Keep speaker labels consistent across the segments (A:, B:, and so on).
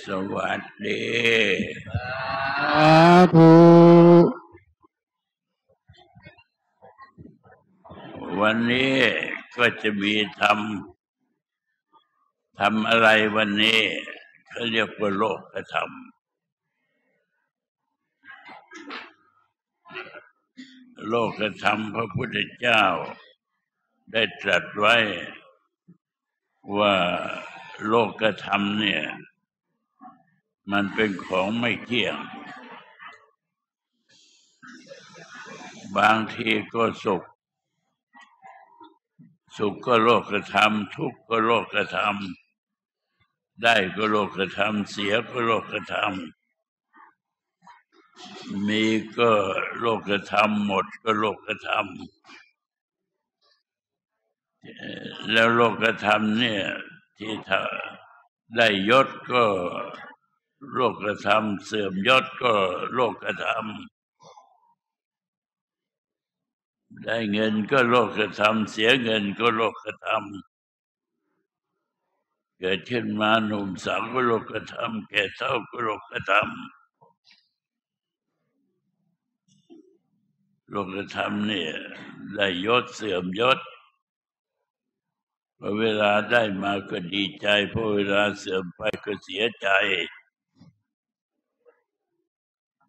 A: สวัสดี
B: สาธุ
A: วันนี้ก็จะมีทำทำอะไรวันนี้เขาเรียกว่าโลกธรรมโลกธรรมพระพุทธเจ้า ได้ตรัสไว้ว่าโลกธรรมเนี่ย มันเป็นของไม่เที่ยง บางทีก็สุข สุขก็โลกธรรมทุกข์ก็โลกธรรมได้ก็โลกธรรมเสียก็โลกธรรมมีก็โลกธรรมหมดก็โลกธรรมแล้วโลกธรรมเนี่ยที่ได้ยศก็ โลกธรรมเสื่อมยศก็โลกธรรม ได้เงินก็โลกธรรม เสียเงินก็โลกธรรม เกิดขึ้นมาหนุ่มสาวก็โลกธรรม แก่เฒ่าก็โลกธรรม โลกธรรมเนี่ย ได้ยศเสื่อมยศพอเวลาได้มาก็ดีใจพอเวลาเสื่อมไปก็เสียใจ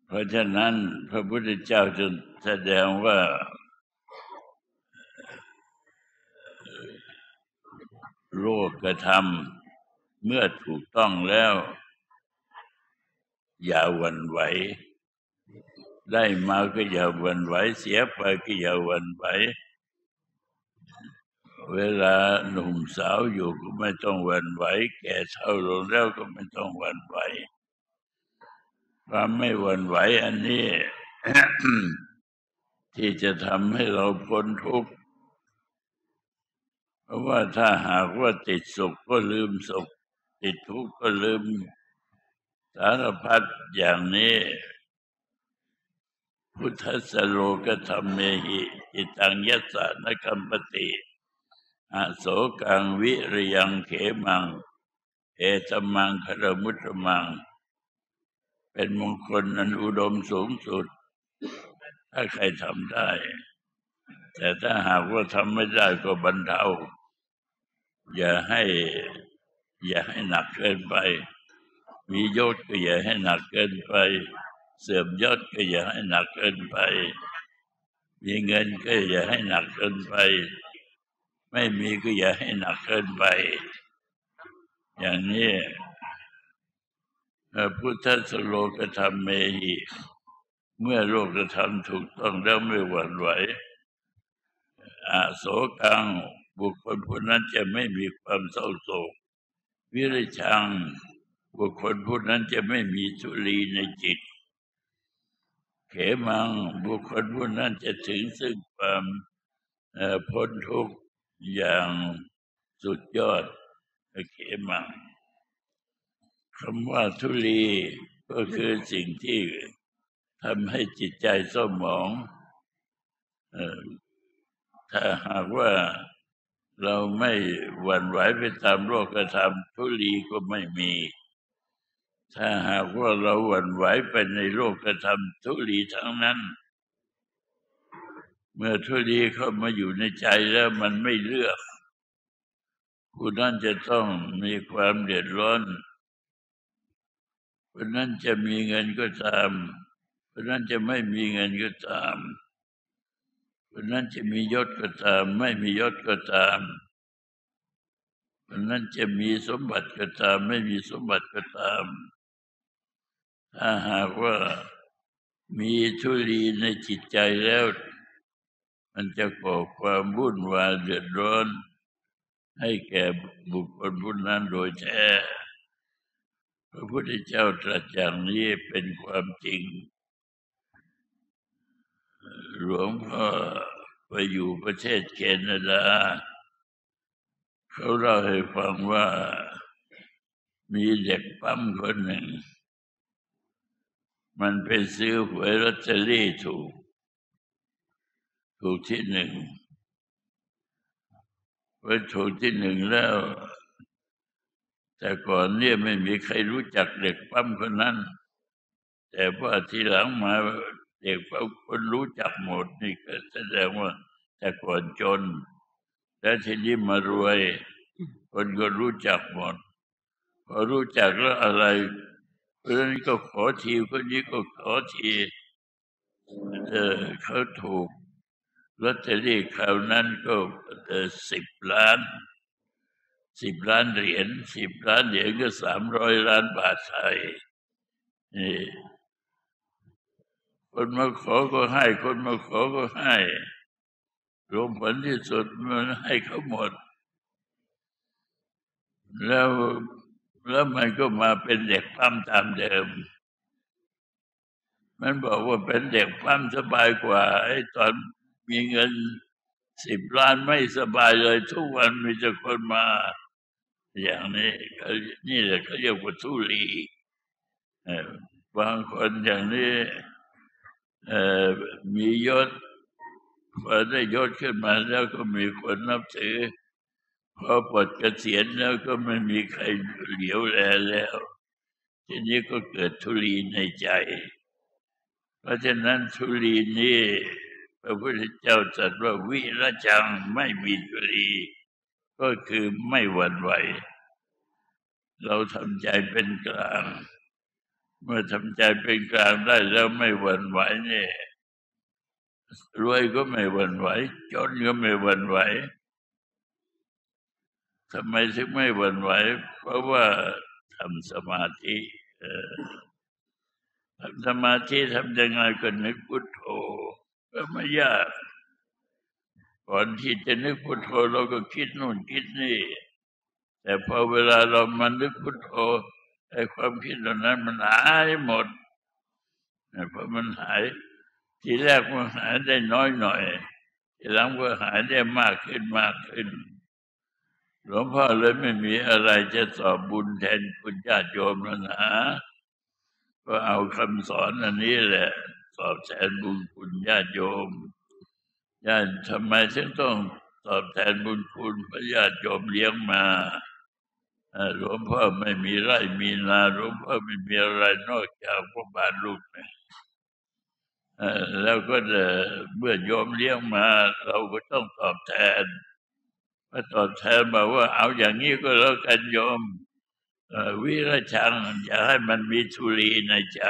A: เพราะฉะนั้นพระพุทธเจ้าจึงแสดงว่า โลกธรรมเมื่อถูกต้องแล้ว อย่าหวั่นไหว ได้มาก็อย่าหวั่นไหว เสียไปก็อย่าหวั่นไหวเวลาหนุ่มสาวอยู่ก็ไม่ต้องหวั่นไหว แก่เฒ่าลงแล้วก็ไม่ต้องหวั่นไหว ความไม่หวั่นไหวอันนี้ ที่จะทำให้เราพ้นทุกข์เพราะว่าถ้าหากว่าติดสุขก็ลืมสุข ติดทุกข์ก็ลืม สารพัดอย่างนี้ พุทธสโลกธรรมเมหิจิตังยัสสานกัมปติอโศกังวิริยังเขมัง เอตมังคารมุตตมัง เป็นมงคลอันอุดมสูงสุด ถ้าใครทำได้ แต่ถ้าหากว่าทำไม่ได้ก็บรรเทาอย่าให้ อย่าให้หนักเกินไป มียศก็อย่าให้หนักเกินไป เสื่อมยศก็อย่าให้หนักเกินไป มีเงินก็อย่าให้หนักเกินไป ไม่มีก็อย่าให้หนักเกินไป อย่างนี้ พุทธสโลกธรรมเมหิ เมื่อโลกธรรมถูกต้องแล้วไม่หวั่นไหวอาโศกังบุคคลผู้นั้นจะไม่มีความเศร้าโศก วิริชัง บุคคลผู้นั้นจะไม่มีทุลีในจิต เขมัง บุคคลผู้นั้นจะถึงซึ่งความพ้นทุกข์อย่างสุดยอดเขมัง คำว่าทุลีก็คือสิ่งที่ทำให้จิตใจเศร้าหมองอถ้าหากว่าเราไม่หวั่นไหวไปตามโลกธรรมทุลีก็ไม่มี ถ้าหากว่าเราหวั่นไหวไปในโลกธรรมทุลีทั้งนั้น เมื่อทุลีเข้ามาอยู่ในใจแล้วมันไม่เลือกผู้นั้นจะต้องมีความเดือดร้อน คนนั้นจะมีเงินก็ตามคนนั้นจะไม่มีเงินก็ตามคนนั้นจะมียศก็ตาม ไม่มียศก็ตามคนนั้นจะมีสมบัติก็ตาม ไม่มีสมบัติก็ตาม ถ้าหากว่ามีทุลีในจิตใจแล้ว มันจะก่อความวุ่นวายเดือดร้อน ให้แก่บุคคลผู้นั้นโดยแท้ พระพุทธเจ้าตรัสอย่างนี้เป็นความจริง หลวงพ่อไปอยู่ประเทศแคนาดาเขาเล่าให้ฟังว่ามีเด็กปั๊มคนหนึ่ง มันไปซื้อหวยลอตเตอรี่ถูก ถูกที่หนึ่งพอถูกที่หนึ่งแล้ว แต่ก่อนเนี่ยไม่มีใครรู้จักเด็กปั๊มคนนั้น แต่พอทีหลังมาเด็กปั๊มคนรู้จักหมดนี่ก็แสดงว่า แต่ก่อนจน แล้วทีนี้มารวย คนก็รู้จักหมด พอรู้จักแล้วอะไรคนนี้ก็ขอทีคนนี้ก็ขอทีเออเขาถูกลอตเตอรี่คราวนั้นก็สิบล้าน สิบล้านเหรียญสิบล้านเหรียญก็สามร้อยล้านบาทไทยนี่คนมาขอก็ให้ คนมาขอก็ให้รวมผลที่สุดมันให้เขาหมด แล้วแล้วมันก็มาเป็นเด็กปั้มตามเดิม มันบอกว่าเป็นเด็กปั้มสบายกว่าไอ้ตอนมีเงินสิบล้านไม่สบายเลย ทุกวันมีแต่คนมา อย่างนี้นี่แหละเขาเรียกว่าทุลีเออบางคนอย่างนี้เออมียศพอได้ยศขึ้นมาแล้วก็มีคนนับถือ พอปลดเกษียณแล้วก็ไม่มีใครเหลียวแลแล้ว ทีนี้ก็เกิดทุลีในใจ เพราะฉะนั้นทุลีนี้พระพุทธเจ้าตรัสว่าวิรจังไม่มีทุลี ก็คือไม่หวั่นไหว เราทำใจเป็นกลาง เมื่อทำใจเป็นกลางได้แล้วไม่หวั่นไหวเนี่ยรวยก็ไม่หวั่นไหว จนก็ไม่หวั่นไหวทำไมถึงไม่หวั่นไหว เพราะว่าทำสมาธิทำสมาธิทำยังไงก็นึกพุทโธก็ไม่ยาก ก่อนที่จะนึกพุทโธเราก็คิดนู่นคิดนี่ แต่พอเวลาเรามานึกพุทโธไอ้ความคิดเหล่านั้นมันหายหมดเพราะมันหาย ทีแรกมันหายได้น้อยหน่อย ทีหลังก็หายได้มากขึ้นมากขึ้น หลวงพ่อเลยไม่มีอะไรจะสอบบุญแทนคุณญาติโยมแล้วนะ ก็เอาคำสอนอันนี้แหละ ตอบแทนบุญคุณญาติโยม ญาติทำไมฉันต้องตอบแทนบุญคุณพระญาติโยมเลี้ยงมาหลวงพ่อไม่มีไร่มีนาหลวงพ่อไม่มีอะไรนอกจากพระบาทลูกนะแล้วก็เมื่อโยมเลี้ยงมา เราก็ต้องตอบแทนพอตอบแทนบอกว่า เอาอย่างนี้ก็แล้วกันโยมวิรชังอย่าให้มันมีทุลีในใจ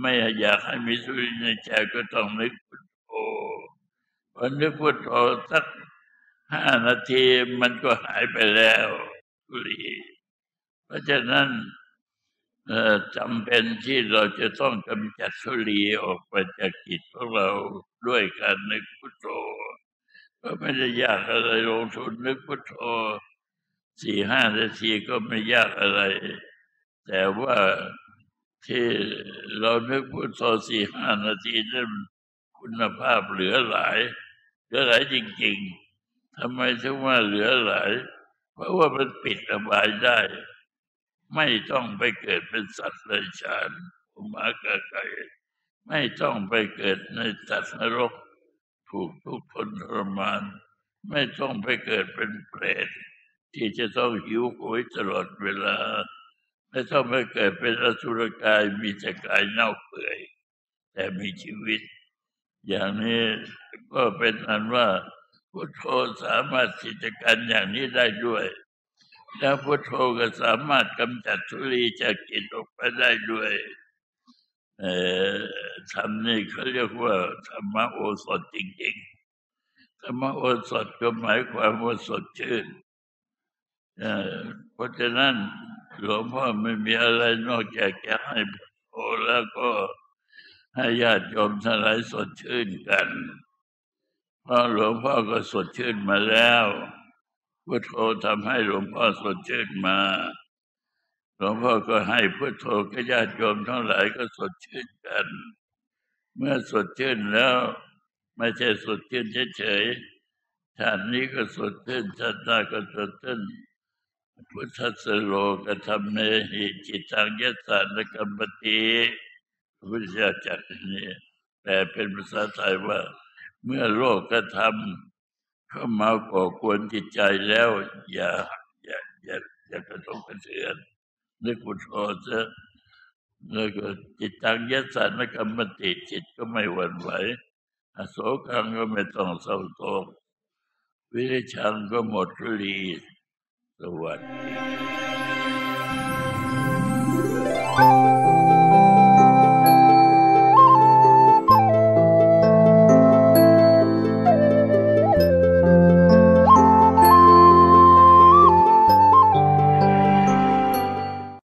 A: ไม่อยากให้มีสุริในใจก็ต้องนึกพุทโธ พอนึกพุทโธสักห้านาทีมันก็หายไปแล้วสุรีเพราะฉะนั้นจำเป็นที่เราจะต้องกำจัดสุรีออกไปจากจิตของเราด้วยการนึกพุทโธก็ไม่ได้ยากอะไรลงทุนนึกพุทโธสี่ห้านาทีก็ไม่ยากอะไร แต่ว่าที่เรานึกพุทโธสี่ห้านาทีนั้นคุณภาพเหลือหลาย เหลือหลายจริงๆทำไมถึงว่าเหลือหลาย เพราะว่ามันปิดอบายได้ ไม่ต้องไปเกิดเป็นสัตว์เลยชานอุมากะไก่ไม่ต้องไปเกิดในสัตว์นรก ถูกทุกคนทรมาน ไม่ต้องไปเกิดเป็นเปรตที่จะต้องหิวโหยตลอดเวลา ไม่ต้องไปเกิดเป็นอสุรกายมีแต่กายเน่าเปื่อย แต่มีชีวิต อย่างนี้ก็เป็นอันว่าพุทโธสามารถกิจการอย่างนี้ได้ด้วย แล้วพุทโธก็สามารถกำจัดทุลีจากจิตออกไปได้ด้วยเออทำนี่เขาเรียกว่าธรรมโอสถจริงๆธรรมโอสถก็หมายความว่าสดชื่นเพราะฉะนั้นหลวงพ่อไม่มีอะไรนอกจากจะให้โอแล้วก็ ให้ญาติโยมทั้งหลายสดชื่นกัน เพราะหลวงพ่อก็สดชื่นมาแล้วพุทโธทำให้หลวงพ่อสดชื่นมา หลวงพ่อก็ให้พุทโธกับญาติโยมทั้งหลายก็สดชื่นกัน เมื่อสดชื่นแล้วไม่ใช่สดชื่นเฉยๆชาตินี้ก็สดชื่นชาติหน้าก็สดชื่นพุทธสโลกธรรมเนหิจิตังยสานกรรมติ พุทธเจ้าจัดนี่แต่เป็นภาษาไทยว่า เมื่อโลกกระทำเข้ามาก่อกวนจิตใจแล้ว อย่าอย่าอย่าจะกระทบกระเทือนนึกพุทโธซะแล้วก็จิตตังยัสสานกรรมติจิตก็ไม่หวั่นไหวอโศกังก็ไม่ต้องเศร้าโศกวิริชังก็หมดรีสวัสดี